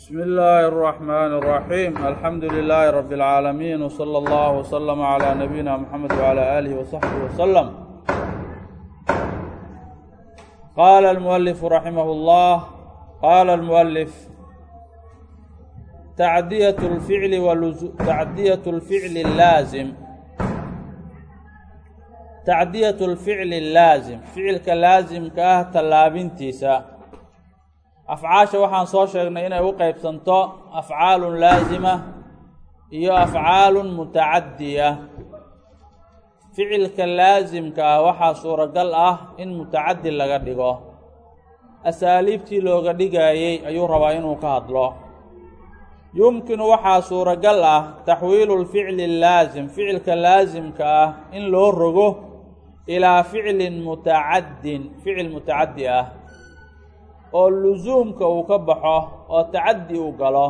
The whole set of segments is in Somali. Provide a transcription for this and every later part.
بسم الله الرحمن الرحيم الحمد لله رب العالمين وصلى الله وسلم على نبينا محمد وعلى آله وصحبه وسلم قال المؤلف رحمه الله قال المؤلف تعدية الفعل ولز... تعدية الفعل اللازم تعدية الفعل اللازم فعلka laaزimka ah tallaabintiisa afcaasha waxaan soo sheegnay inay u qeybsanto afcaalun laazima iyo afcaalun mutacadiya ficilka laasimka ah waxaa suuragal ah in mutacadi laga dhigo. Asaaliibtii looga dhigayey ayuu rabaa inuu ka hadlo. Yumkinu waxaa suuragal ah taxwiilu lficli laasim ficilka laasimka ah in loo rogo ilaa ficlin mutacaddin ficil mutacaddi ah oo lusuumka uu ka baxo oo tacaddi uu galo.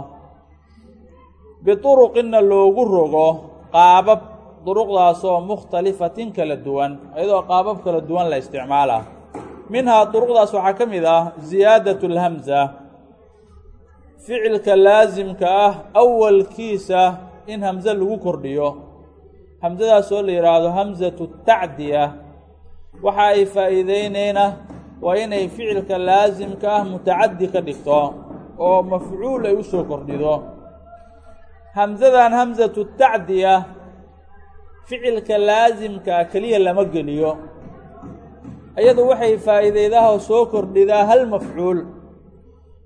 Bituruqinna loogu rogo qaabab duruqdaasoo mukhtalifatin kala duwan iyadoo qaabab kala duwan la isticmaala. Minhaa duruqdaas waxaa ka mid ah ziyaadat lhamza ficilka laasimka ah awalkiisa in hamse lagu kordhiyo. Hamsadaasoo la yidhaahdo hamsatu tacdiya. Waxa ay faa'iideyneyna waa inay ficilka laasimka ah mutacaddi ka dhigto oo mafcuul ay u soo kordhido. Hamsadan hamsatu tacdiya ficilka laasimkaa keliya lama geliyo. Iyadu waxay faa'iideydaha soo kordhidaa hal mafcuul.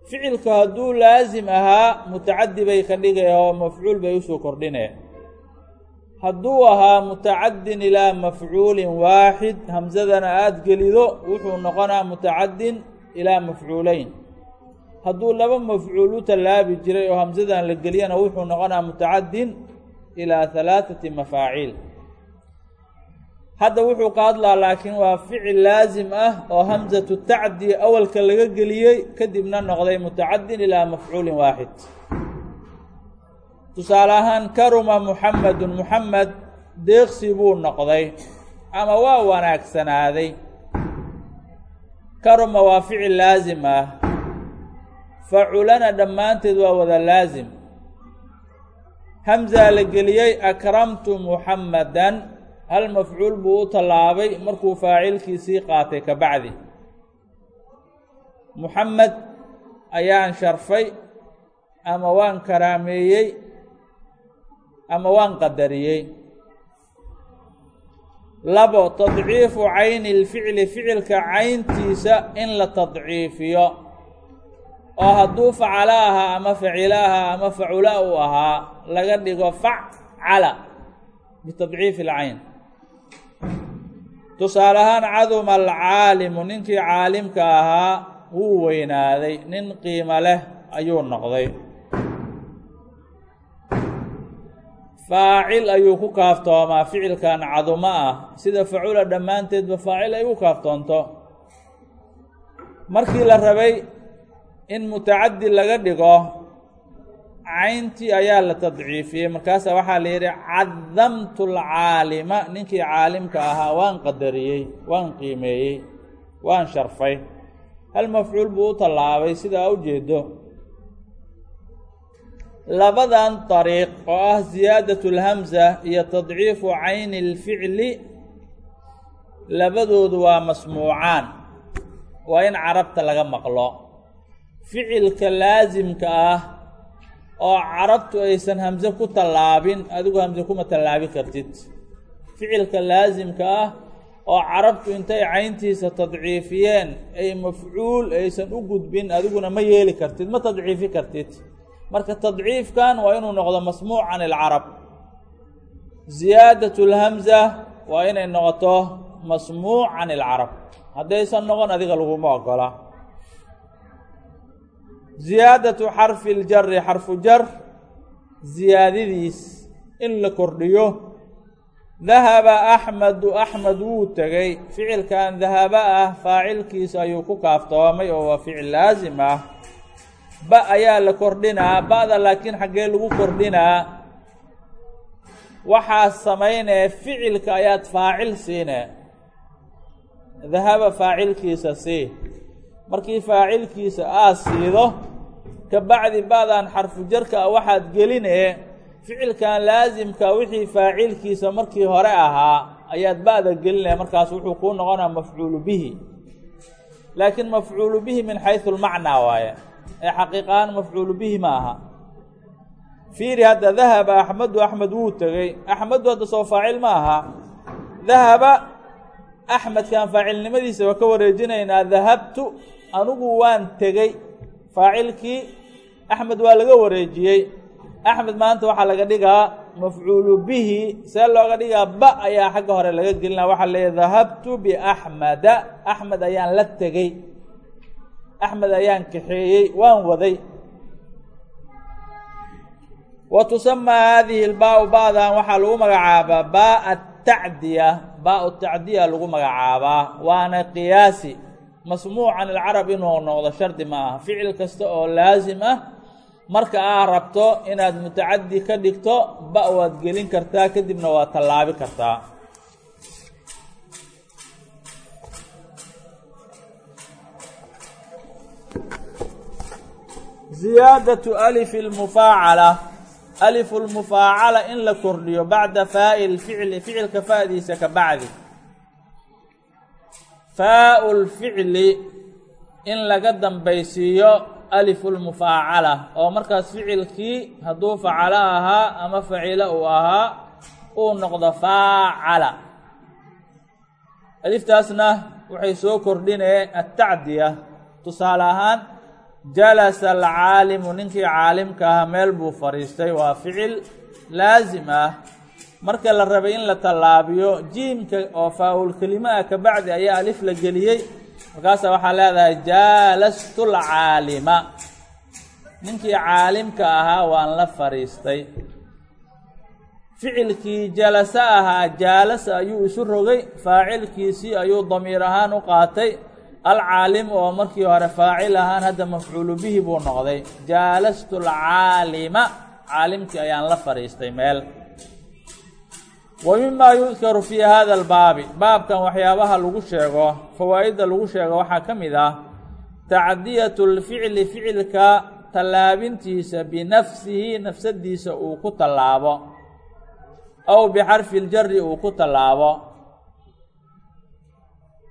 Ficilka hadduu laasim ahaa mutacaddi bay ka dhigaya oo mafcuul bay u soo kordhine hadduu ahaa mutacaddin ilaa mafcuulin waaxid hamsadana aada gelido wuxuu noqonaa mutacaddin ilaa mafcuuleyn hadduu laba mafcuul u tallaabi jiray oo hamsadan la geliyana wuxuu noqonaa mutacaddin ilaa halaathati mafaaciil hadda wuxuu ka hadlaa laakiin waa ficil laasim ah oo hamsatu tacdi awalka laga geliyey kadibna noqday mutacaddin ilaa mafcuulin waaxid tusaale ahaan karuma muxamedun muxamed deeqsi buu noqday ama waa wanaagsanaaday karuma waa ficil laasim ah. Faculana dhammaanteed waa wada laasim hamsaa la geliyey akramtu muxamedan hal mafcuul buu u tallaabay markuu faacilkiisii qaatay ka bacdi. Muxamed ayaan sharfay ama waan karaameeyey ama waan qadariyey. Labo tadciifu cayni lficli ficilka cayntiisa in la tadciifiyo. Oo hadduu facalo ahaa ama facilo ahaa ama facula uu ahaa laga dhigo facala bitadciifi alcayn. Tusaale ahaan caduma alcaalimu ninkii caalimka ahaa wuu weynaaday. Nin qiimo leh ayuu noqday faacil ayuu ku kaaftoomaa ficilkan cadumo ah. Sida facula dhammaanteedba faacil ay u kaaftoonto. Markii la rabay in mutacaddi laga dhigo cayntii ayaa la tadciifiyey. Markaasa waxaa la yidhi cadamtu lcaalima. Ninkii caalimka ahaa waan qadariyey waan qiimeeyey waan sharfay. Hal mafcuul buu u tallaabay sidaa u labadan dariiq oo ah ziyaadat lhamsa iyo tadciifu cayni lficli labadoodu waa masmuucaan. Waa in carabta laga maqlo. Ficilka laasimka ah oo carabtu aysan hamse ku tallaabin adigu hamse kuma tallaabi kartid. Ficilka laasimka ah oo carabtu intay cayntiisa tadciifiyeen ay mafcuul aysan u gudbin adiguna ma yeeli kartid ma tadciifi kartid marka tadciifkan waa inuu noqdo masmuuc can ilcarab ziyaadat lhamza waa inay noqoto masmuuc can ilcarab haddaysan noqon adiga laguma ogola. Ziyaadatu xarfi ljari xarfu jar ziyaadadiis in la kordhiyo. Dahaba axmedu axmed wuu tegey ficilkan dahaba ah faacilkiisa ayuu ku kaaftoomay oo waa ficil laasim ah ba ayaa la kordhinaa ba'da laakiin xaggee lagu kordhinaa. Waxaa samaynee ficilka ayaad faacil siine dahaba faacilkiisa sii. Markii faacilkiisa aad siido ka bacdi ba'dan xarfu jarka a waxaad gelinee ficilkan laasimka wixii faacilkiisa markii hore ahaa ayaad ba'da gelinaya markaas wuxuu kuu noqonaya mafcuulu bihi. Laakiin mafcuulu bihi min xaysu lmacnaa waaye ee xaqiiqahaan mafcuulu bihi ma aha fiiri hadda dahaba axmedu axmed wuu tegey. Axmedu hadda soo faacil ma aha dahaba axmedkan faacilnimadiisa waa ka wareejinaynaa dahabtu anigu waan tegey. Faacilkii axmed waa laga wareejiyey. Axmed maanta waxaa laga dhigaa mafcuulu bihi. See looga dhigaa ba ayaa xagga hore laga gelinaa. Waxaa leeya dahabtu biaxmeda axmed ayaan la tegey axmed ayaan kaxeeyey waan waday wa tusamaa haadihi lbaa ba'dan waxaa lagu magacaabaa baa tacdiya baa tacdiya lagu magacaabaa waana qiyaasi masmuuc can ilcarab inuu noqdo shardi ma aha ficil kasta oo laasim ah marka aa rabto inaad mutacadi ka dhigto ba waad gelin kartaa kadibna waad tallaabi kartaa ziyaadatu alifi lmufaacala alifu lmufaacala in la kordhiyo bacda faa'i lficli ficilka fa'diisa ka bacdi. Faau lficli in laga dambaysiiyo alifu lmufaacala oo markaas ficilkii hadduu facalo ahaa ama facilo uu ahaa uu noqdo faacala. Aliftaasna waxay soo kordhinee atacdiya tusaale ahaan jalasa alcaalimu ninkii caalimka ahaa meel buu fadhiistay. Waa ficil laasim ah. Marka la rabay in la tallaabiyo jiimka oo faa-ul kelima ah ka bacdi ayaa alif la geliyey. Markaasa waxaa leedahay jaalastu lcaalima ninkii caalimka ahaa waan la fadhiistay. Ficilkii jalasa ahaa jaalasa ayuu isu rogay. Faacilkiisii ayuu damiir ahaan u qaatay alcaalim oo markii hore faacil ahaan hadda mafcuulu bihi buu noqday. Jaalastu lcaalima caalimkii ayaan la fadhiistay meel. Wa mimaa yudkaru fii hada albaabi. Baabkan waxyaabaha lagu sheego fawaa'idda lagu sheego waxaa ka mid ah tacdiyatu lficli ficilka tallaabintiisa binafsihi nafsadiisa uu ku tallaabo aw bixarfi ljari uu ku tallaabo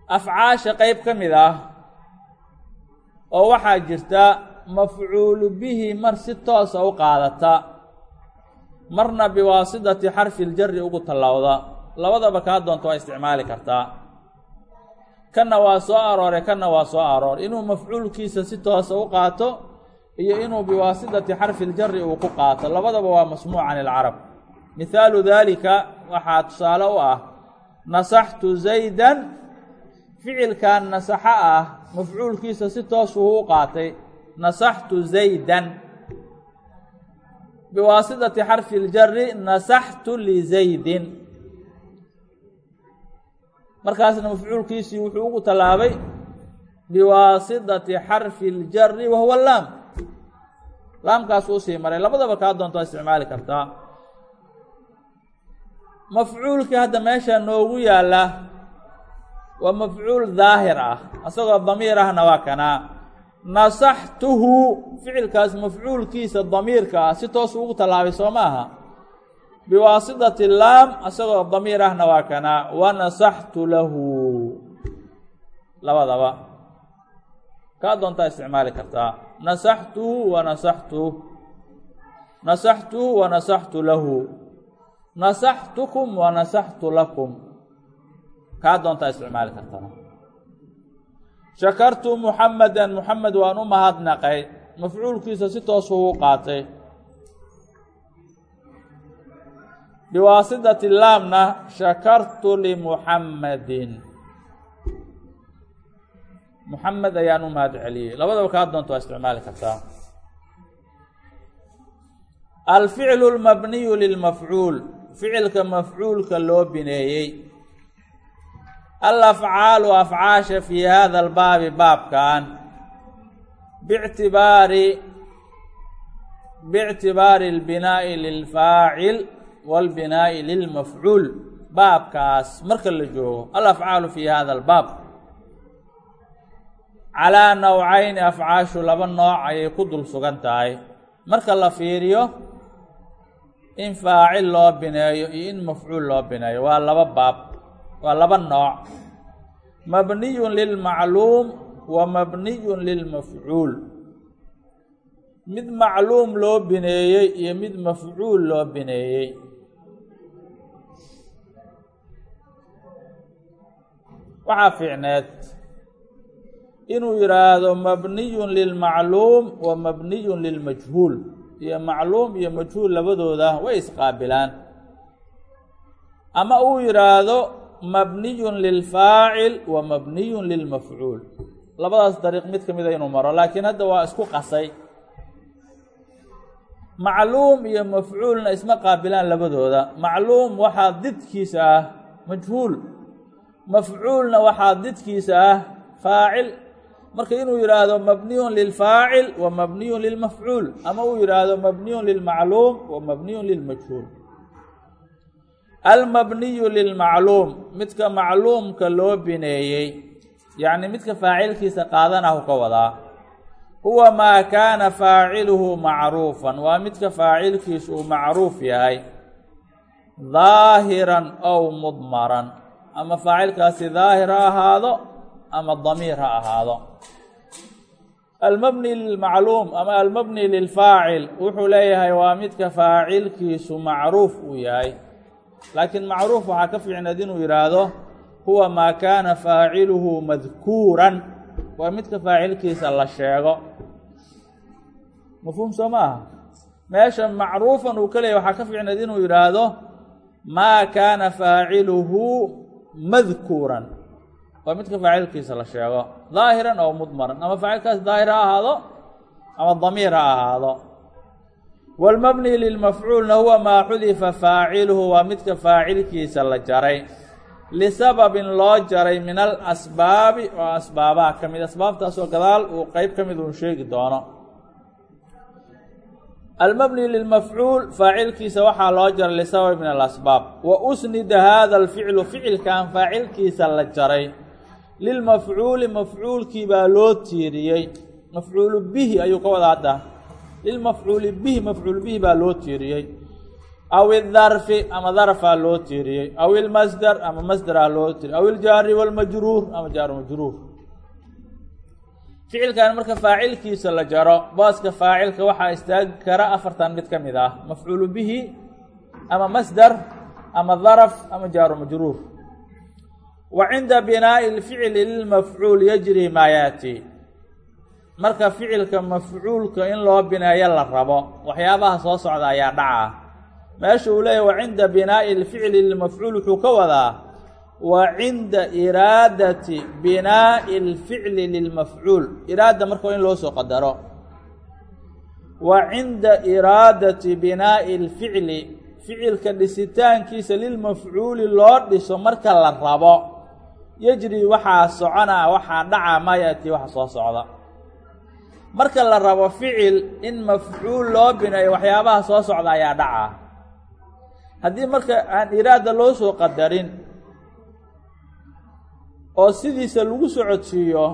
afcaasha qeyb ka mid ah oo waxaa jirta mafcuulu bihi mar si toosa u qaadata. Marna biwaasidati xarfi ljari ugu tallawda labadaba kaa doonta waa isticmaali kartaa kanna waa soo aroore kanna waa soo aroor. Inuu mafcuulkiisa si toosa u qaato iyo inuu biwaasidati xarfi ljari uu ku qaato. Labadaba waa masmuuc can ilcarab mihaalu daalika waxaa tusaale u ah nasaxtu zaydan ficilkan nasaxo ah mafcuulkiisa si toos uu u qaatay nasaxtu zaydan. Biwaasidati xarfi ljari nasaxtu lizaydin markaasna mafcuulkiisii wuxuu ugu tallaabay biwaasidati xarfi ljari wahuwa laam laamkaas u sii maray. Labadaba kaa doonto waa isticmaali kartaa. Mafcuulkii hadda meesha noogu yaalla waa mafcuul daahir ah. Isagoo damiir ahna waa kanaa nasaxtuhu ficilkaas mafcuulkiisa damiirka ah si toos ugu tallaabay soo ma aha biwaasidati laam isagoo damiir ahna waa kanaa wa nasaxtu lahu. Labadaba. Kaa doontaa isticmaali kartaa nasaxtuhu wa nasaxtu. Nasaxtuhu wa nasaxtu lahu. Nasaxtukum wa nasaxtu lakum kaa doontaa isticmaali kartaa shakartu muxamedan muxamed waan u mahadnaqay mafcuulkiisa si toosu u qaatay. Biwaasidati laamna shakartu limuxamedin muxamed ayaan u mahad celiyey labadaba kaa doonta waa isticmaali kartaa alficlu lmabniyu lilmafcuul ficilka mafcuulka loo bineeyey alafcaalu afcaasha fii hada albaabi baabkan bictibaari biictibaari albinaa'i lilfaacil wاlbinaa'i lilmafcuul baabkaas marka la joogo alafcaalu fii hada albaab calaa nawcayni afcaashu laba nooc ayay ku dul sugan tahay marka la fiiriyo in faacil loo bineeyo iyo in mafcuul loo bineeyo waa laba baab waa laba nooc mabniyun lilmacluum wa mabniyun lilmafcuul mid macluum loo bineeyey iyo mid mafcuul loo bineeyey waxaa fiicneed inuu yidhaahdo mabniyun lilmacluum wa mabniyun lilmajhuul iyo macluum iyo majhuul labadooda way isqaabilaan ama uu yidhaahdo mabniyun lilfaacil wa mabniyun lilmafcuul labadaas dariiq mid ka mida inuu maro laakiin hadda waa isku qasay. Macluum iyo mafcuulna isma qaabilaan labadooda. Macluum waxaa didkiisa ah majhuul. Mafcuulna waxaa didkiisa ah faacil. Marka inuu yidhaahdo mabniyun lilfaacil wa mabniyun lilmafcuul ama uu yidhaahdo mabniyun lilmacluum wa mabniyun lilmajhuul almabniyu lilmacluum midka macluumka loo bineeyey yacni midka faacilkiisa qaadanahu ka wadaa. Huwa maa kaana faaciluhu macruufan waa midka faacilkiisu uu macruuf yahay daahiran ow mudmaran ama faacilkaasi daahir ha ahaado ama damiir ha ahaado. Almabni lilmacluum ama almabni lilfaacil wuxuu leeyahay waa midka faacilkiisu macruuf uu yahay laakiin macruuf waxaa ka fiicneed inuu yidhaahdo huwa maa kaana faaciluhu madkuuran waa midka faacilkiisa la sheego. Mafhuum soo ma aha? Meesha macruufan uu ka leeyahy waxaa ka fiicneed inuu yidhaahdo maa kaana faaciluhu madkuuran waa midka faacilkiisa la sheego. Daahiran oo mudmaran. Ama faacilkaas daahir ha ahaado ama damiir ha ahaado wاlmabni lilmafcuulna huwa maa xudifa faaciluhu waa midka faacilkiisa la jaray lisababin loo jaray min alasbaabi oo asbaabaha ka mid asbaabtaasoo gadaal uu qeyb ka mid uu sheegi doono almabni lilmafcuul faacilkiisa waxaa loo jaray lisabab min alasbaab wa usnida hada alficlu ficilkan faacilkiisa la jaray lilmafcuuli mafcuulkii baa loo tiiriyey mafcuulu bihi ayuu ka wada hadda lilmafcuuli bihi mafcuul bihi baa loo tiiriyey aw idarfi ama darfaa loo tiiriyey aw ilmasdar ama masdaraa loo tiiriyey aw iljaari walmajruur ama jaaru majruur ficilkan marka faacilkiisa la jaro booska faacilka waxaa istaagi kara afartan mid ka mid ah mafcuulu bihi ama masdar ama daraf ama jaaru majruur wa cinda binaa'i lficli lilmafcuul yajri maa yaati marka ficilka mafcuulka in loo bineeyo la rabo waxyaabaha soo socda ayaa dhaca meesha uu leeyahy wa cinda binaa'i lficli lilmafcuul wuxuu ka wadaa wa cinda iraadati binaa'i lficli lilmafcuul. Iraada marka in loo soo qadaro. Wa cinda iraadati binaa'i lficli ficilka dhisitaankiisa lilmafcuuli loo dhiso marka la rabo. Yejri waxaa soconaa waxaa dhaca maa yaati waxa soo socda marka la rabo ficil in mafcuul loo bineeyo waxyaabaha soo socda ayaa dhaca. Haddii marka aan iraada loo soo qadarin oo sidiisa lagu socodsiiyo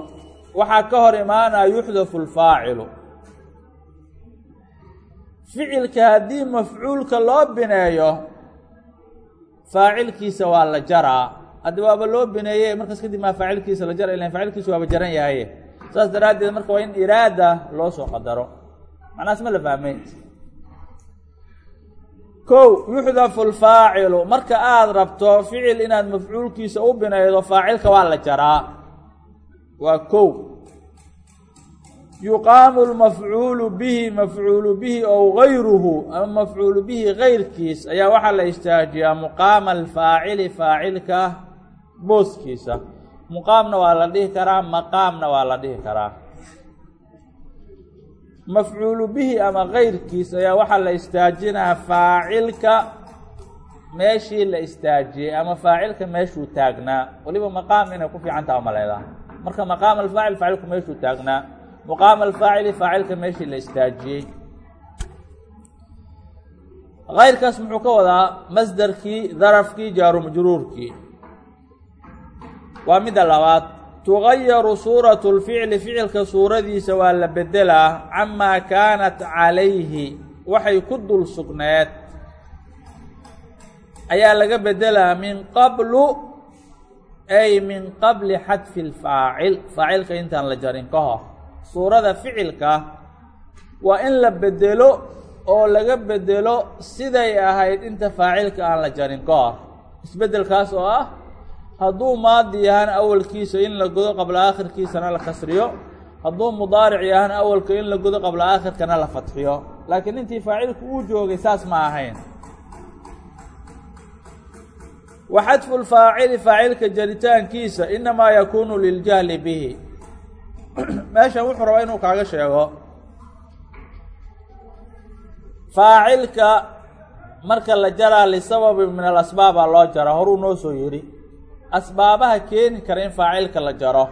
waxaa ka hor imaanaya yuxdafu lfaacilu. Ficilka haddii mafcuulka loo bineeyo faacilkiisa waa la jaraa. Haddi waaba loo bineeye markaas kadib maa faacilkiisa la jara ilan faacilkiisa waaba jaran yahaye saas daraaddeed marka waa in iraada loo soo qadaro. Macnahaas ma la fahmay. Kow yuxdafu lfaacilu marka aada rabto ficil inaad mafcuulkiisa u binaydo faacilka waa la jaraa. Waa kow. Yuqaamu lmafcuulu bihi mafcuulu bihi ow gayruhu ama mafcuulu bihi gayrkiis ayaa waxaa la istaajiyaa muqaama alfaacili faacilka booskiisa muqaamna waa la dhihi karaa maqaamna waa la dhihi karaa. Mafcuulu bihi ama gayrkiis ayaa waxaa la istaajinaa faacilka meeshii la istaajiyey ama faacilka meeshuu taagnaa. Weliba maqaam inay ku fiican taha maleedaa marka maqaam alfaacil faacilku meeshuu taagnaa. Muqaama alfaacili faacilka meeshii la istaajiyey. Gayrkaas muxuu ka wadaa masdarkii darafkii jaaru majruurkii waa midda labaad. Tugayaru suuratu lficli ficilka suuradiisa waa la bedelaa camaa kaanat calayhi waxay ku dul sugneed. Ayaa laga bedelaa min qablu ay min qabli xadfi lfaacil faacilka intaan la jarin ka hor. Suurada ficilka waa in la bedelo oo laga bedelo siday ahayd inta faacilka aan la jarin ka hor. Isbedelkaas oo ah hadduu maadi yahana awalkiisa in la godo qabla aakhirkiisana la kasriyo hadduu mudaaric yahana awalka in la godo qabla aakhirkana la fadxiyo laakiin intii faacilku uu joogay saas ma ahayn. Wa xadfu lfaacili faacilka jaritaankiisa inamaa yakuunu liljahli bihi. Meeshan wuxuu rabaa inuu kaaga sheego. Faacilka marka la jaraa lisababi min alasbaaba loo jara horuu noo soo yidhi asbaabaha keeni kara in faacilka la jaro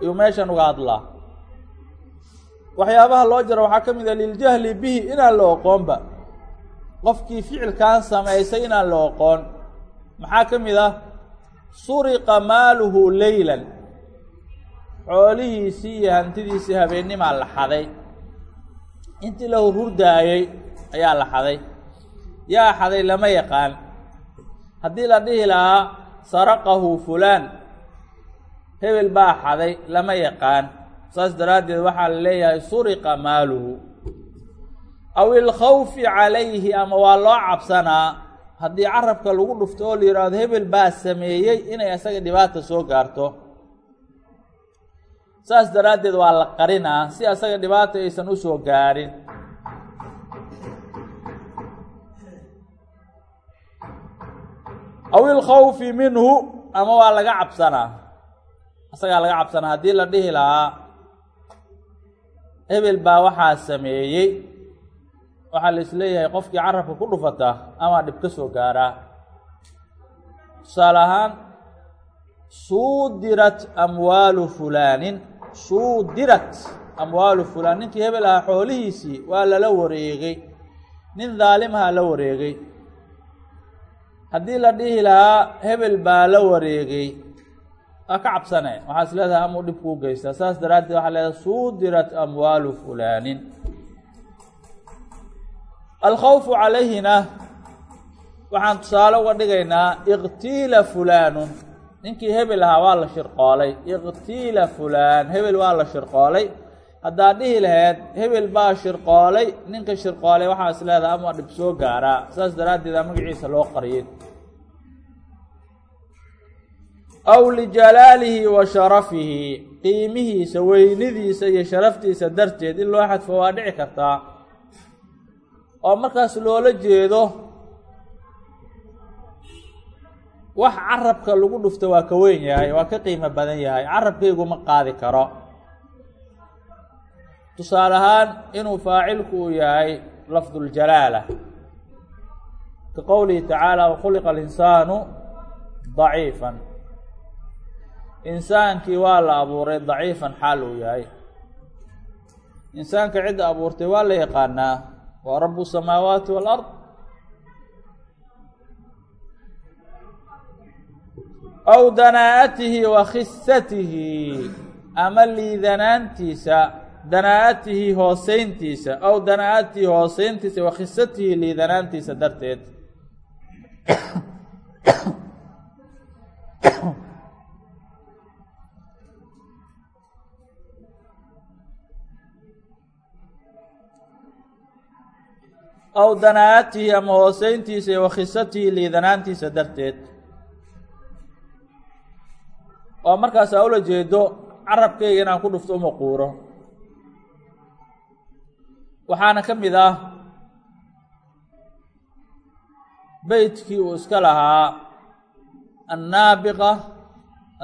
ayuu meeshan uga hadlaa. Waxyaabaha loo jaro waxaa ka mid ah liljahli bihi inaan la oqoonba. Qofkii ficilkan samaysay inaan la oqoon. Maxaa ka mid ah? Suriqa maaluhu leylan xoolihiisii iyo hantidiisii habeennimaa la xaday. Intii la hurhurdaayey ayaa la xaday. Yaa xaday lama yaqaan. Haddii la dhihi lahaa saraqahu fulaan. Hebel baa xaday lama yaqaan. Saas daraaddeed waxaa la leeyahay suriqa maaluhu. Aw ilkhawfi calayhi ama waa loo cabsanaa haddii carabka lagu dhufto oo la yidhaahdo hebel baa sameeyey inay isaga dhibaata soo gaarto. Saas daraaddeed waa la qarinaa si asaga dhibaata aysan u soo gaarin aw ilkhawfi minhu ama waa laga cabsanaa isagaa laga cabsanaa haddii la dhihi lahaa hebel baa waxaa sameeyey waxaa la is leeyahay qofkii carabka ku dhufata ama dhib ka soo gaaraa tusaale ahaan suudirat amwaalu fulaanin suudirat amwaalu fulaan ninkii hebel ahaa xoolihiisii waa lala wareegay nin daalimaha la wareegay haddii la dhihi lahaa hebel baa la wareegay. Waa ka cabsane waxaa is leedahay amuu dhib kuu geystaa saas daraaddeed waxaa leedahay suudirat amwaalu fulaanin. Alkhawfu calayhina waxaan tusaale uga dhigaynaa iqtiila fulaanun. Ninkii hebel ahaa waa la shirqoolay. Iqtiila fulaan hebel waa la shirqoolay haddaad dhihi laheyd hebel baa shirqoolay ninka shirqoolay waxaa is leedahay ama dhib soo gaaraa saas daraaddeeda magaciisa loo qariyay aw lijalaalihi wa sharafihi qiimihiisa weynidiisa iyo sharaftiisa darteed in loo xadfo waa dhici kartaa. Oo markaas loola jeedo wax carabka lagu dhufta waa ka weyn yahay waa ka qiimo badan yahay. Carabkaygu ma qaadi karo tusaale ahaan inuu faacilku uu yahay lafduljalaala ka qowlihi tacaala wakhuliqa alinsaanu daciifan. Insaankii waa la abuuray daciifan xaal uu yahay. Insaanka cidda abuurtay waa la yaqaanaa waa rabu samaawaati waalard aw danaa'atihi wa khisatihi ama liidanaantiisa danaa'atihi hooseyntiisa aw danaa'atihi hooseyntiisa wa khisatihi liidanaantiisa darteed. Aw danaa'atihi ama hooseyntiisa iyo wakhisatihi liidanaantiisa darteed. Oo markaas aa ula jeedo carabkayga inaan ku dhufto uma quuro waxaana ka mid ah beytkii uu iska lahaa annaabiqa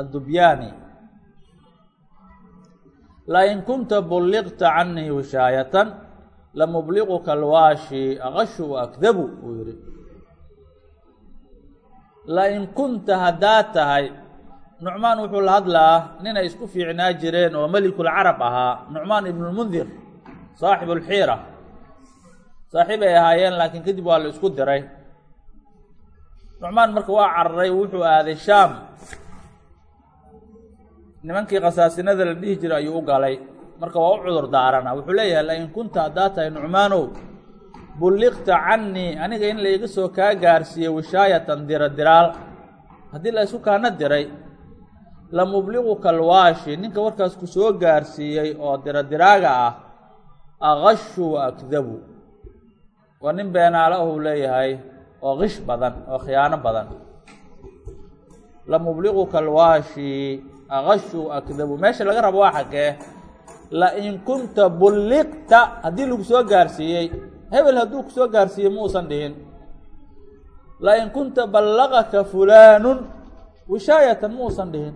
addubyaani. Lain kunta bulliqta canii wishaayatan lamubliquka alwaashi akashu wa akdabu uu yihi lain kunta haddaad tahay nucmaan wuxuu la hadlaa ninay isku fiicnaa jireen oo melikulcarab ahaa nucmaan ibnulmundir saaxibu lxiira saaxiib ay ahaayeen laakiin kadib waa la isku diray. Nucmaan marka waa cararay wuxuu aaday shaam. Nimankii khasaasinada la dhihi jiray ayuu u galay. Marka waa u cudur daarana wuxuu leeyahay lain kunta haddaa tahay nucmaanow bulliqta cannii aniga in laiga soo kaa gaarsiiyey wishaayatan dira diraal haddii la isu kaana diray la mubliquka alwaashi ninka warkaas ku soo gaarsiiyey oo dira diraaga ah aqashu wa akdabu waa nin beenaale uu leeyahay oo qish badan oo khiyaano badan. La mubliquka alwaashi aqashu wa akdabu meesha laga rabo waa xaggee lain kunta bulliqta haddii lagu soo gaarsiiyey hebel hadduu ku soo gaarsiiyey muusan dhihin. Lain kunta ballaqaka fulaanun wishaayatan muusan dhihin.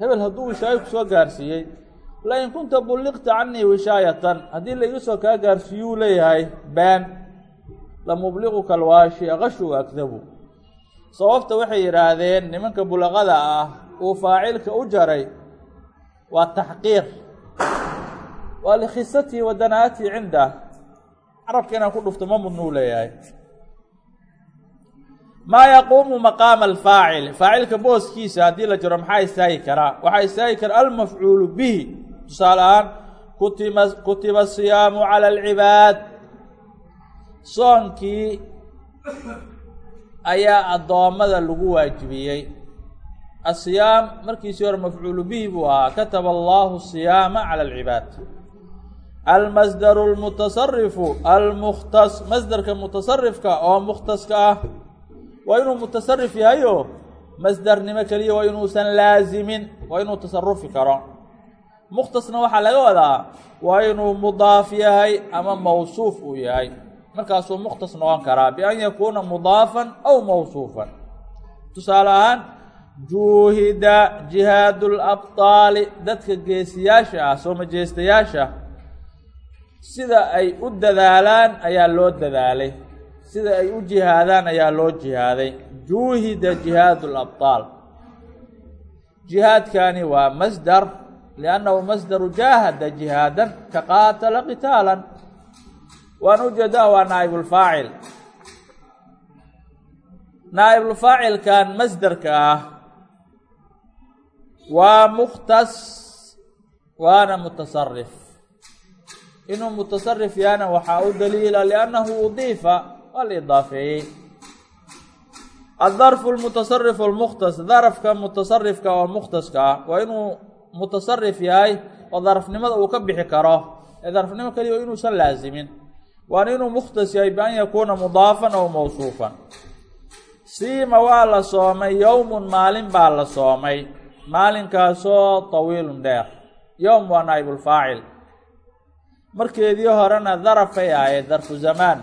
Hebel hadduu wishaayo ku soo gaarsiiyey lain kunta bulliqta canii wishaayatan haddii laiga soo kaa gaarsiiyuu leeyahay been la mubliquka alwaashi aqashu wa akdabu sababta waxay yidhaahdeen nimanka bulaqada ah uu faacilka u jaray waa taxqiir waa likhisatihi wa danaatihi cindah carabka inaan ku dhufto ma mudnuu leeyahay maa yaquumu maqaama alfaacil faacilka booskiisa haddii la jiro maxaa istaagi karaa waxaa istaagi kara almafcuulu bihi tusaale ahaan kutiba kutiba asiyaamu cala alcibaad. Soonkii ayaa addoommada lagu waajibiyey. Asiyaam markiisii hore mafcuulu bihi buu ahaa kataba allahu siyaama cala alcibaad. Almasdaru lmutasarifu almukhtas masdarka mutasarifka oo mukhtaska ah. Waa inuu mutasarif yahayo masdarnimo keliya waa inuusan laazimin waa inuu tasarufi karo mukhtasna waxaa laga wadaa waa inuu mudaaf yahay ama mawsuuf uu yahay. Markaasuu mukhtas noqon karaa bian yakuuna mudaafan aw mawsuufan. Tusaale ahaan juuhida jihaadu labtaali dadka geesiyaasha ah soo majeestayaasha sida ay u dadaalaan ayaa loo dadaalay. Sida ay u jihaadaan ayaa loo jihaaday. Juuhida jihaadu labtaal jihaadkani waa masdar liannahu masdaru jaahada jihaadan ka qaatala qitaalan waan u jeedaa waa naa'ibulfaacil naa'ibulfaacilkan masderka ah waa mukhtas waana mutasarif inuu mutasarif yahana waxaa u daliila liannahu udiifa waa la idaafeeyey adarfu lmutasarifu almukhtas darafka mutasarifka oo mukhtaska ah waa inuu mutasarif yahay oo darafnimada uu ka bixi karo. Ee darafnimo keliya inuusan laazimin. Waana inuu mukhtas yahay bian yakuuna mudaafan aw mawsuufan. Siima waa la soomay yowmun maalin baa la soomay. Maalinkaasoo tawiilun dheer. Yowm waa naa'ibulfaacil markeedii horena darafay ahayd darfu zamaan.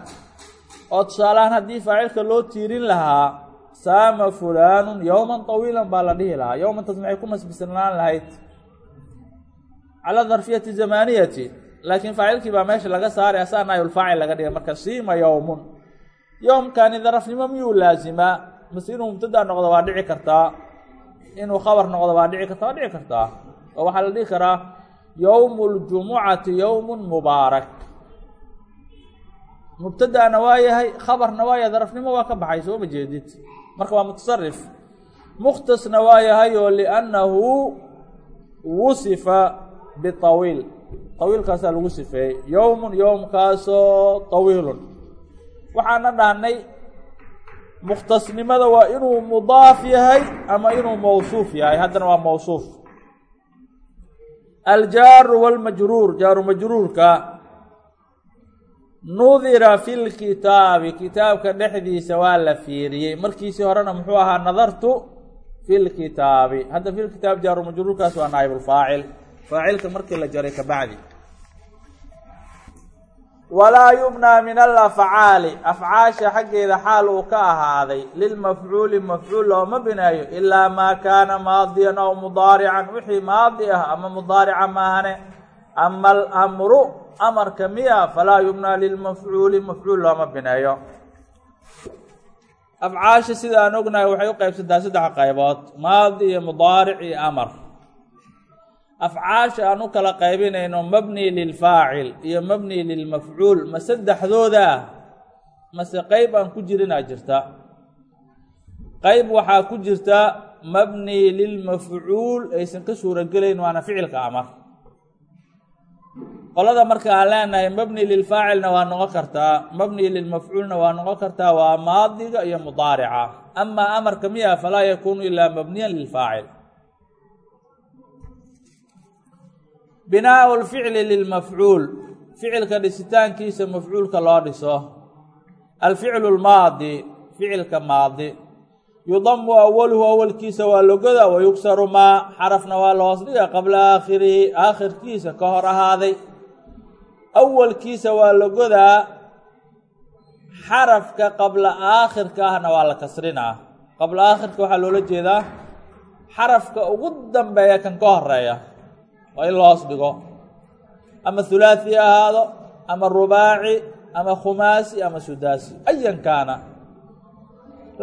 Oo tusaalahaan haddii faacilka loo tiirin lahaa saama fulaanun yowman tawiilan baa la dhihi lahaa. Yowmantaas maxay ku nasbisnaan lahayd cala darfiyati zamaaniyati laakiin faacilkii baa meesha laga saaray asaa naayulfaacil laga dhigay marka siima yowmun yowmkani darafnimo miyuu laazimaa? Mase inuu mubtada noqdo waa dhici kartaa? Inuu khabar noqdo waa dhici kartaa? Waa dhici kartaa. Oo waxaa la dhihi karaa yowmu ljumucati yowmun mubaarak. Mubtadana waa yahay khabarna waa yahay darafnimo waa ka baxay sooma jeedid. Marka waa mutasarif mukhtasna waa yahay oo liannahu wusifa bitawiil tawiilkaasaa lagu sifeeyey yowmun yowmkaasoo tawiilun waxaana dhahnay mukhtasnimada waa inuu mudaaf yahay ama inuu mawsuuf yahay haddana waa mawsuuf aljaaru walmajruur jaaru majruurka nudira fi lkitaabi kitaabka dhexdiisa waa la fiiriyey markiisii horena muxuu ahaa nadartu fi lkitaabi hadda fi lkitaab jaaru majruurkaas waa naa'ibulfaacil faacilka markii la jaray kabacdi walaa yubnaa min alafcaali. Afcaasha xaggeeda xaal uu ka ahaaday. Lilmafcuuli mafcuul looma bineeyo ilaa maa kaana maadiyan aw mudaarican. Wixii maadi ah ama mudaarica maahane. Ama alamru amarka miya falaa yubnaa lilmafcuuli mafcuul looma bineeyo afcaasha sida aan ognahay waxay u qeybsantaa saddex qaybood. Maadi iyo mudaaric iyo amar afcaasha aan u kala qaybinayno mabni lilfaacil iyo mabni lilmafcuul ma saddexdooda mase qeyb aan ku jirinaa jirta. Qeyb waxaa ku jirta mabni lilmafcuul aysan ka suurogelayn waana ficilka amar. Qolada marka aan leenahay mabni lilfaacilna waa noqon kartaa mabni lilmafcuulna waa noqon kartaa waa maadiga iyo mudaarica. Amaa amarka miya falaa yakuunu ilaa mabniyan lilfaacil binaau lficli lilmafcuul. Ficilka dhisitaankiisa mafcuulka loo dhiso. Alficlu lmaadi ficilka maadi. Yudamu awaluhu awalkiisa waa logoda wayugsaru maa. Xarafna waa la hoos dhiga qabla aakhirihi aakhirkiisa ka hor ahaaday. Awalkiisa waa logodaa xarafka qabla aakhirka ahna waa la kasrinaa. Qabla aakhirka waxaa loola jeedaa xarafka ugu dambeeya kan ka horreeya waa in la hoos dhigo. Ama hulaathi ahaado ama rubaaci ama khumaasi ama sudaasi. Ayan kaana.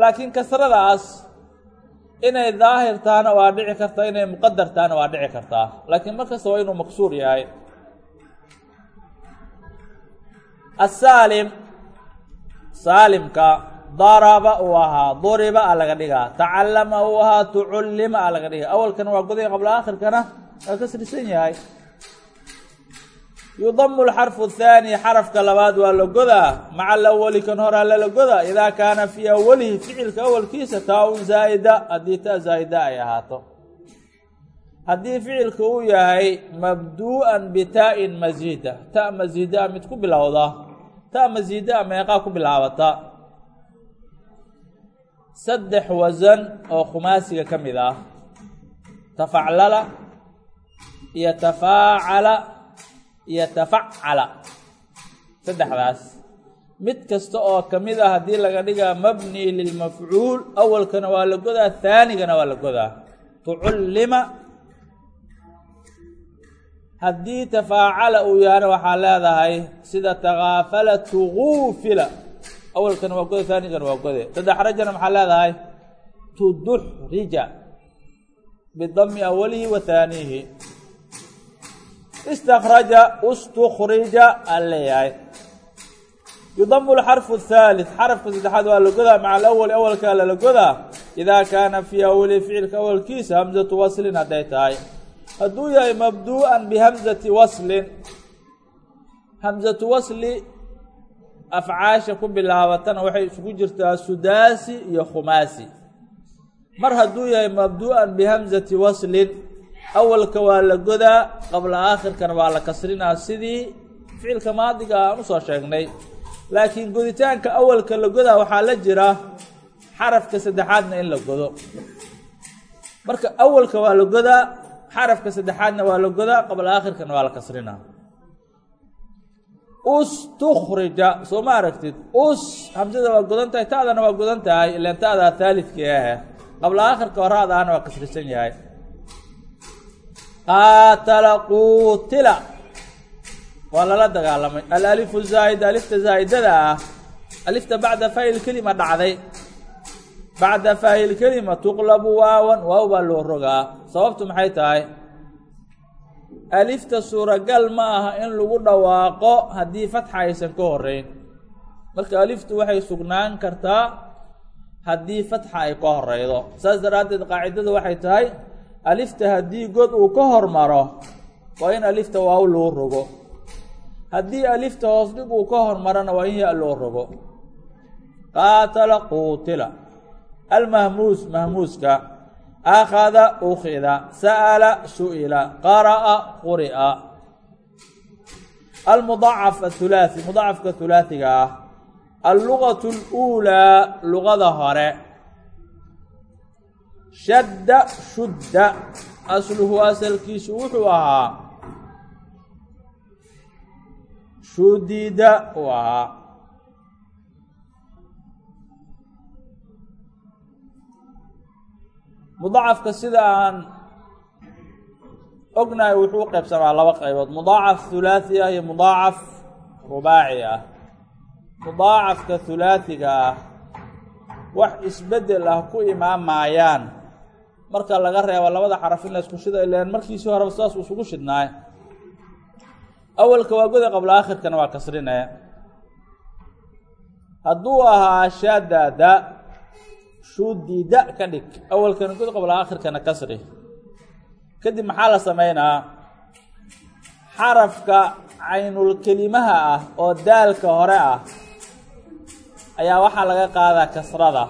Laakiin kasradaas inay daahir tahana waa dhici kartaa inay muqadar tahana waa dhici kartaa laakiin markasta waa inuu maksuur yahay. Asaalim saalimka daraba uu ahaa duriba a laga dhigaa tacallama uu ahaa tucullima a laga dhigaa. Awalkana waa goday qabla aakhirkana waa yahay. Yudamu alxarfu athaani xarafka labaad waa la godaa. Maca alawali kan horaa lala godaa. Idaa kaana fii awalihi ficilka awalkiisa taa-un zaa'ida. Haddii ta zaa'ida ay ahaato. Haddii ficilka uu yahay mabduu'an bitaa-in masiida ta masiidaa mid ku bilowda. Ta masiidaa meeqaa ku bilaabata. Saddex wasan oo khumaasiga ka mid ah. Tafaclala iyo tafaacala iyo tafacala saddexdaas mid kasta oo ka mid ah haddii laga dhigaa mabni lilmafcuul awalkana waa la godaa haanigana waa la godaa. Tucullima haddii tafaacala uu yahana waxaa leedahay sida takaafala tuguufila awalkana waa gode haanigana waa gode tadaxrajana maxaa leedahay? Tuduxrija bidami awalihi wa haanihi istakraja ustukrija aan leeyahay yudamu lxarfu athaalith xarafka saddexaad waa la godaa maca alawali awalkaa lala godaa idaa kaana fii awali ficilka awalkiisa hamzatu waslin hadday tahay hadduu yahay mabduu'an bihamzati waslin hamzatu wasli afcaasha ku bilaabatana waxay isugu jirtaa sudaasi iyo khumaasi mar hadduu yahay mabduu'an bihamzati waslin awalka waa la godaa qabla aakhirkana waa la kasrinaa. Sidii ficilka maadiga aan u soo sheegnay. Laakiin goditaanka awalka la godaa waxaa la jira xarafka saddexaadna in la godo. Marka awalka waa la godaa xarafka saddexaadna waa la godaa qabla aakhirkana waa la kasrinaa. Ustukhrija soo ma aragtid? Us hamsada waa godan tahay ta'dana waa godan tahay ilaan ta'daa haalidkii ahe qabla aakhirka horaadaana waa kasrisan yahay qaatala quutila waa lala dagaalamay. Alalifu zaa'id alifta zaa'idada ah alifta bacda faa'il kelima dhacday. Bacda faa'il kelima tuqlabu waawan waaw baa loo rogaa. Sababtu maxay tahay? Alifta suuragal ma aha in lagu dhawaaqo haddii fatxa aysan ka horeyn marka aliftu waxay sugnaan kartaa haddii fatxa ay ka horeydo saas daraaddeed qaacidadu waxay tahay alifta haddii god uu ka hormaro waa in alifta waaw loo rogo. Haddii alifta hoos dhig uu ka hormarona waa in ya loo rogo. Qaatala quutila. Almahmuus mahmuuska. Akhada ukhida. Sa'ala su'ila. Qara'a quri'a. Almudacaf athulaathi mudacafka hulaathiga ah. Allugatu اluulaa lugada hore shadda shudda. Asluhu asalkiisu wuxuu ahaa shudida uu ahaa mudacafka sida aan ognahay wuxuu u qaybsamaa laba qaybood mudaacaf hulaathi ah iyo mudaacaf rubaaci ah mudaacafka hulaathiga ah wax isbeddel ah ku imaamaayaan marka laga reebo labada xaraf in la isku shida ilaan markiisii horeba sidaas isugu shidnaay. Awalka waa goda qabla aakhirkana waa kasrinaya. Hadduu ahaa shadada shudida ka dhig. Awalkana god qabla aakhirkana kasri. Kadib maxaa la sameynaa xarafka caynulkelimaha ah oo daalka hore ah ayaa waxaa laga qaadaa kasrada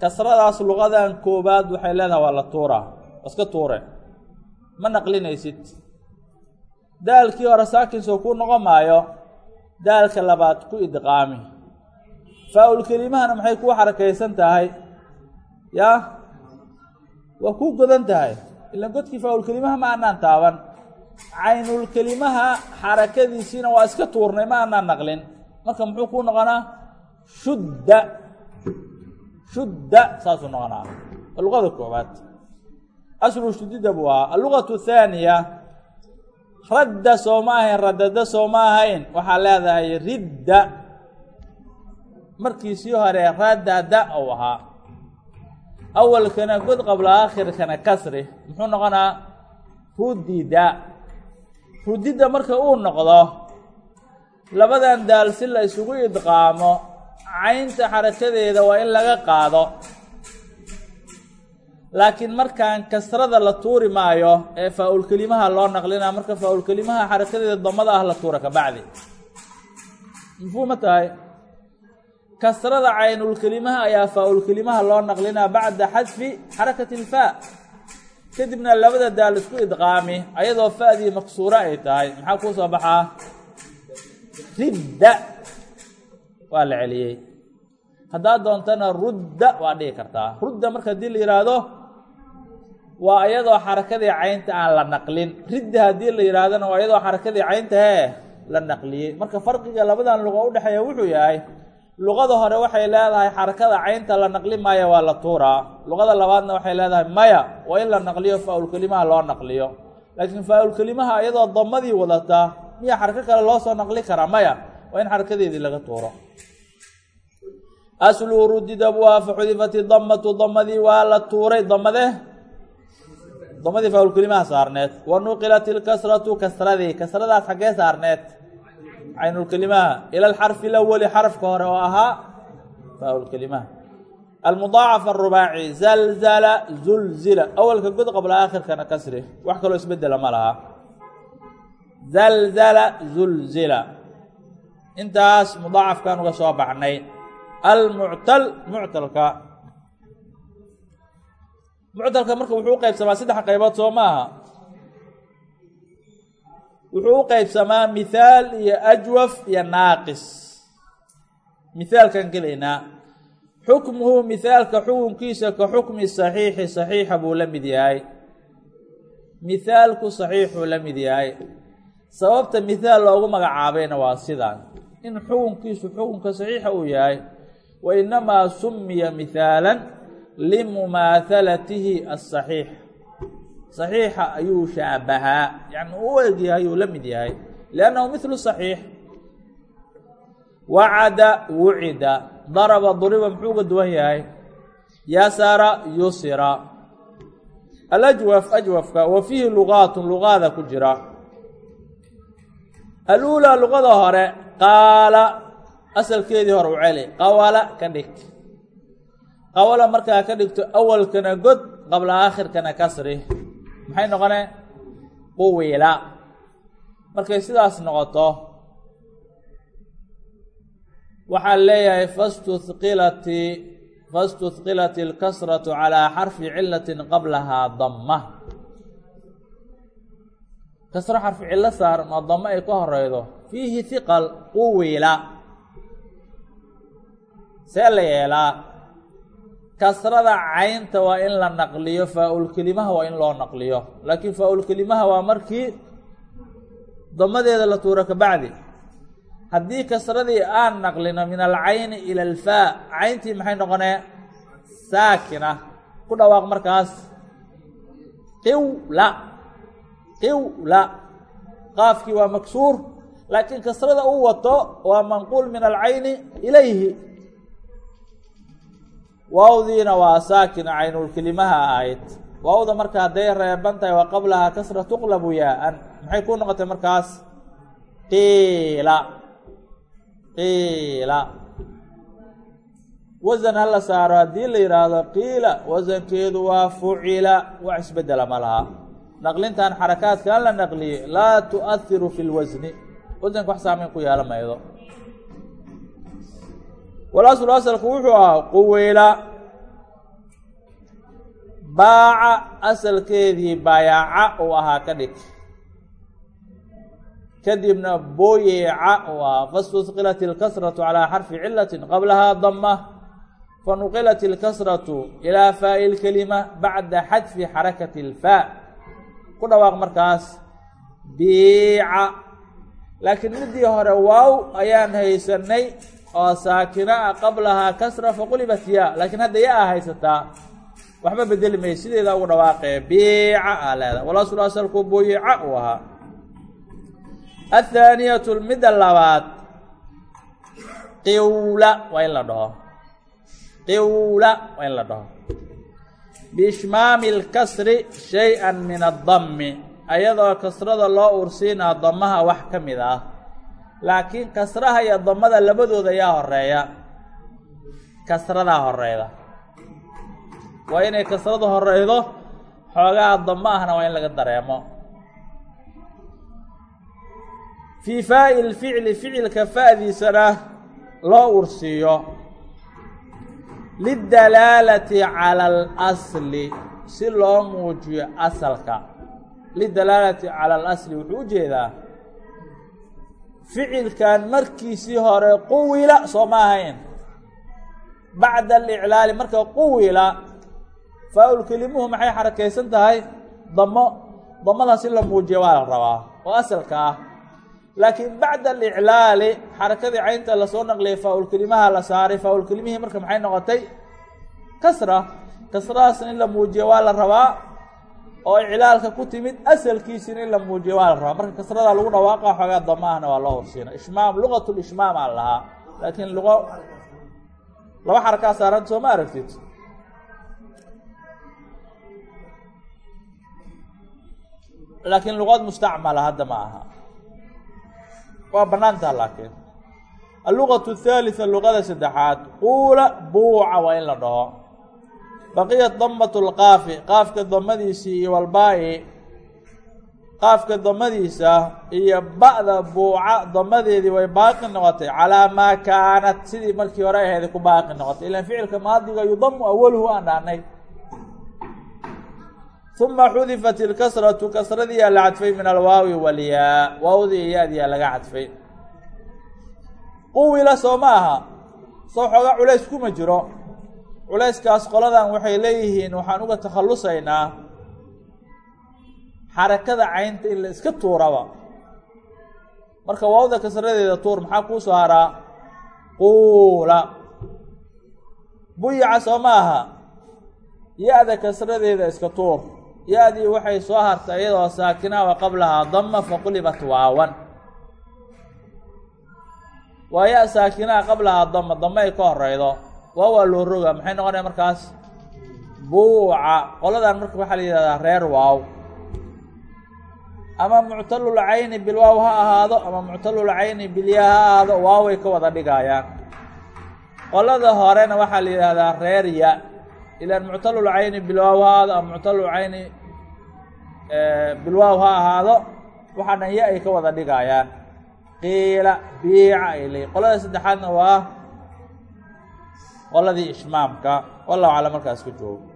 kasradaas luqadan koobaad waxay leedahay waa la tuuraa iska tuure. Ma naqlinaysid. Daalkii hore saakinsoo kuu noqon maayo daalka labaad ku idqaami. Faa-ul kelimahana maxay kuu xarakaysan tahay? Yaa waa kuu godan tahay. Ilaan godkii faa-ul kelimaha ma aanaan taaban. Caynul kelimaha xarakadiisiina waa iska tuurnay ma aanaan naqlin. Marka muxuu kuu noqonaa? Shudda shudda saasuu noqonaa. Luqada koobaad aslu shudida buu ahaa. Allugatu thaaniya radda soo ma ahayn radada soo ma ahayn. Waxaa leedahay ridda. Markiisii hore radada uu ahaa. Awalkana god qabla aakhirkana kasri. Muxuu noqonaa? Rudida rudidda marka uu noqdo labadan daal si la isugu idqaamo caynta xarakadeeda waa in laga qaado. Laakiin markaan kasrada la tuuri maayo ee faa-ul kelimaha loo naqlinaa marka faa-ul kelimaha xarakadeeda damada ah la tuura kabacdi mafhuuma tahay? Kasrada caynul kelimaha ayaa faa-ul kelimaha loo naqlinaa bacda xadfi xarakati ilfaa kadibna labada daal isku idqaami ayadoo fa-dii ay tahay. Maxaa kuu soo baxaa? Ridda waa la celiyey. Haddaad doontana rudda waa dhihi kartaa. Rudda marka haddii la yidhaahdo waa iyadoo xarakadii caynta aan la naqlin. Ridda haddii la yidhaahdona waa iyadoo xarakadii caynta hee la naqliyey. Marka farqiga labadan luqa udhexeeya wuxuu yahay luqada hore waxay leedahay xarakada caynta la naqli maayo waa la tuuraa. Luqada labaadna waxay leedahay maya. Waa in la naqliyo faa-ul kelimaha loo naqliyo. Laakiin faa-ul kelimaha iyadoo damadii wadataa miya xarako kale loo soo naqli karaa maya. Waa in xarakadeedii laga tuuro asluu rudida bua faxudifati damatu damadii waa la tuuray damade damadii faa-ul kelimaha saarneed wa nuqilat ilkasratu kasradii kasradaas xaggee saarneed caynulkelimaha ila alxarfi lawali xarafka hore oo ahaa faa-ul kelimaha almudaacaf arubaaci zalzala zulzila awalka god qabla aakhirkana kasri wax kaloo isbedela ma laha zalzala zulzila intaas mudaacafkan uga soo baxnay almuctal muctalka muctalka marka wuxuu u qaybsamaa saddex qaybood soo maaha. Wuxuu u qaybsamaa mithaal iyo ajwaf iyo naaqis. Mithaalkan gelaynaa xukmuhu mithaalka xukunkiisa ka xukmi saxiixi saxiixa buu la mid yahay. Mithaalku saxiixuu la mid yahay. Sababta mithaal loogu magacaabayna waa sidaan. In xukunkiisu xukunka saxiixa uu yahay wa inamaa sumiya mithaalan limumaahalatihi asaxiix saxiixa ayuu shaabahaa yani u egyahay uu la mid yahay liannahu mithlu saxiix wacada wucida daraba duriba muxuu uga duwan yahay yasara yusira alajwaf ajwafka wa fiihi lugaatun lugaada ku jira aluulaa luqada hore qaala asalkeedii hore u celi qawala ka dhig qawala markaa ka dhigto awalkana god qabla aakhirkana kasri. Maxay noqone quwiila markay sidaas noqoto waxaa leeyahay fastuhqilati fastuhqilat ilkasratu calaa xarfi cilatin qablahaa damma. Kasro xarfi cillo saaran oo damo ay ka horeydo fiihi hiqal quwiila see la yeelaa. Kasrada caynta waa in la naqliyo faa-ul kelimaha waa in loo naqliyo. Laakiin faa-ul kelimaha waa markii damadeeda la tuuro kabacdi haddii kasradii aan naqlino min alcayni ila alfaa cayntii maxay noqonee? Saakina. Ku dhawaaq markaas. Qiwla qiwla qaafkii waa maksuur. Laakiin kasrada uu wato waa manquul min alcayni ilayhi waawdiina waa saakina caynulkelimaha ahayd. Waawda marka hadday reeban tahay waa qablahaa kasra tuqlabu yaa-an maxay ku noqotay markaas? Qiila. Qiila. Wasan hala saaro haddii la yidhaahdo qiila wasankeedu waa fucila. Wax isbedela ma laha. Naqlintan xarakaadkan la naqliyey laa tu'ahiru fi lwasni wasanka wax saameyn ku yeela maydo walaslu asalku wuxuu ahaa quweyla. Baaca asalkeedii bayaaca uu ahaa ka dhig. Kadibna booyeeca uu ahaa fastusqilat ilkasratu calaa xarfi cilati qablahaa dama fanuqilat ilkasratu ilaa faa'i lkelima bacda xadfi xarakati اlfaa ku dhawaaq markaas biica. Laakiin midii hore waaw ayaan haysanay oo saakina a qablahaa kasra faqulibat ya. Laakiin hadda ya a haysataa waxba bedeli may sideeda ugu dhawaaqee biica aa leedahay. Walaslu asalku booyeeca uu ahaa. Athaaniyatu midda labaad qiwla waa in la dhaho. Qiwla waa in la dhaho. Biishmaami اlkasri shay-a min addami ayadoo kasrada loo ursiinaa damaha wax ka mid ah laakiin kasraha iyo damada labadooda yaa horreeya kasradaa horeyda waa inay kasradu horeydo xoogaa damo ahna waa in laga dareemo. Fii faa'i lficli ficilka fa'diisana loo ursiiyo lidalaalati cala alasli si loo muujiyo asalka. Lidalaalati cala alasli wuxuu u jeedaa ficilkan markiisii hore quwila soo ma ahayn. Bacda aliclaali marka quwila faa-ul kelimuhu maxay xarakaysan tahay? Damo damadaas in la muujiya waa la rabaa oo asalka ah. Laakiin bacda aliclaali xarakadii caynta la soo naqliyay faa-ul kelimaha la saaray faa-ul kelimihii marka maxay noqotay? Kasra. Kasradaasna in la muujiya waa la rabaa oo iclaalka ku timid asalkiisina in la muujiya waa la rabaa. Marka kasradaa lagu dhawaaqa xoogaa damaahna waa loo horsiina ishmaam luqat lishmaam aan lahaa. Laakiin luqo laba xarakaa saaranta soo ma aragtid. Laakiin luqad mustacmala hadda ma aha. Waa banaantaha laakiin. Alluqatu athaalitha luqada saddexaad. Quula buuca waa in la dhaho baqiyat damatu lqaafi qaafka damadiisii iyo walbaa-i. Qaafka damadiisa iyo ba'da buuca damadeedii way baaqi noqotay calaa maa kaanat sidii markii hore ahayd ku baaqi noqotay. Ilaan ficilka maadiga yudamu awaluhu aan dhahnay. Uma xudifat ilkasratu kasradiyaa la cadfay min alwaawi walyaa waawdii iyo yaadiyaa laga cadfay. Quwila soo ma aha soo xooga culays kuma jiro culayskaas qoladan waxay leeyihiin waxaan uga takhallusaynaa xarakada caynta in la iska tuuraba. Marka waawda kasradeeda tuur maxaa kuu soo haraa? Quula. Buyica soo ma aha. Ya-da kasradeeda iska tuur. Ya-dii waxay soo hartay iyadoo saakina wa qablahaa dama faqulibat waawan. Waa ya saakinaha qablahaa dama dama ay ka horeydo waa waa loo roga maxay noqonaya markaas? Buuca. Qoladan marka waxaa la yihahdaa reer waaw. Ama muctalul cayni bilwaaw ha ahaado ama muctalul cayni bilyaa ha ahaado waaway ka wada dhigayaan. Qolada horena waxaa la yidhahdaa reer ya. Ilaan muctalul cayni bilwaaw ha ahaado ama muctalul cayni bilwaaw ha ahaado waxaa ya ay ka wada dhigayaan. Qiila biica ay leeyiin qolada saddexaadna waa qoladii ishmaamka wallahu aclam markaas ku joogo